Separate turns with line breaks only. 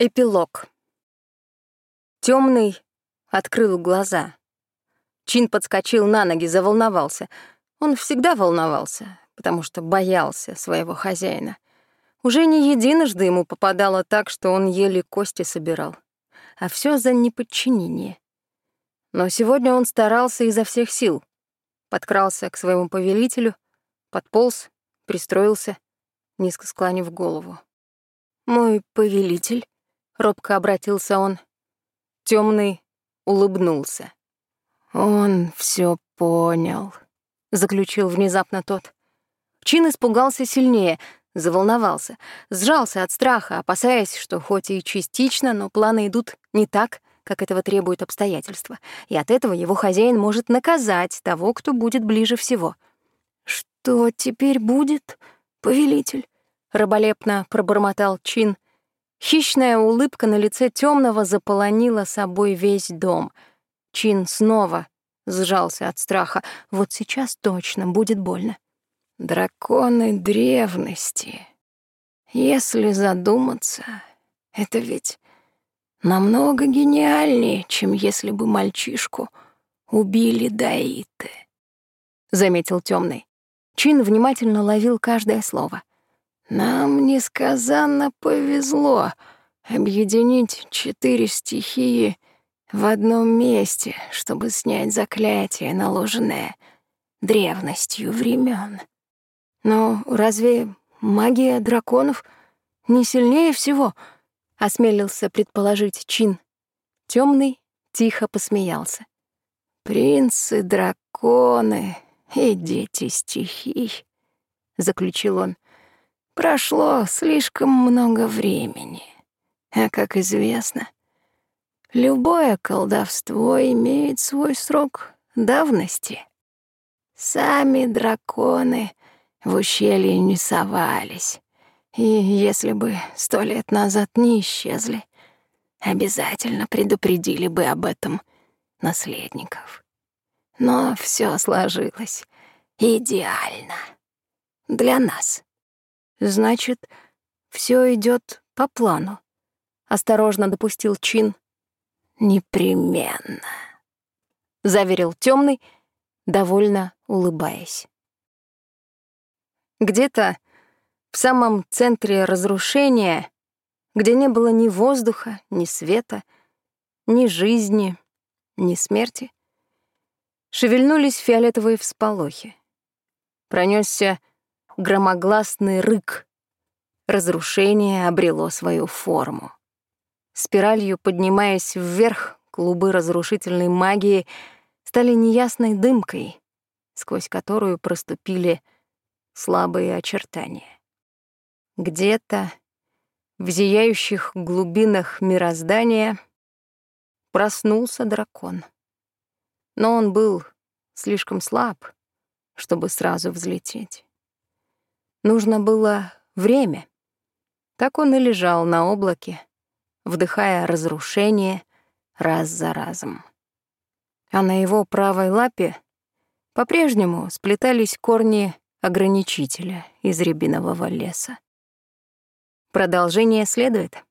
Эпилог. Темный открыл глаза. Чин подскочил на ноги, заволновался. Он всегда волновался, потому что боялся своего хозяина. Уже не единожды ему попадало так, что он еле кости собирал. А все за неподчинение. Но сегодня он старался изо всех сил. Подкрался к своему повелителю, подполз, пристроился, низко склонив голову. «Мой повелитель», — робко обратился он. Темный улыбнулся. «Он все понял», — заключил внезапно тот. Чин испугался сильнее, заволновался, сжался от страха, опасаясь, что хоть и частично, но планы идут не так, как этого требуют обстоятельства, и от этого его хозяин может наказать того, кто будет ближе всего. «Что теперь будет, повелитель?» — раболепно пробормотал Чин, Хищная улыбка на лице темного заполонила собой весь дом. Чин снова сжался от страха. Вот сейчас точно будет больно. Драконы древности. Если задуматься, это ведь намного гениальнее, чем если бы мальчишку убили Даиты, — заметил темный. Чин внимательно ловил каждое слово — нам несказанно повезло объединить четыре стихии в одном месте, чтобы снять заклятие, наложенное древностью времен. Но разве магия драконов не сильнее всего? Осмелился предположить Чин. Темный тихо посмеялся. Принцы-драконы и дети стихий, заключил он. Прошло слишком много времени. А как известно, любое колдовство имеет свой срок давности. Сами драконы в ущелье не совались. И если бы сто лет назад не исчезли, обязательно предупредили бы об этом наследников. Но все сложилось идеально для нас. Значит, все идет по плану. Осторожно допустил Чин. Непременно, заверил темный, довольно улыбаясь. Где-то в самом центре разрушения, где не было ни воздуха, ни света, ни жизни, ни смерти, шевельнулись фиолетовые всполохи. Пронесся громогласный рык. Разрушение обрело свою форму. Спиралью поднимаясь вверх, клубы разрушительной магии стали неясной дымкой, сквозь которую проступили слабые очертания. Где-то в зияющих глубинах мироздания проснулся дракон. Но он был слишком слаб, чтобы сразу взлететь. Нужно было время. Так он и лежал на облаке, вдыхая разрушение раз за разом. А на его правой лапе по-прежнему сплетались корни ограничителя из рябинового леса. Продолжение следует.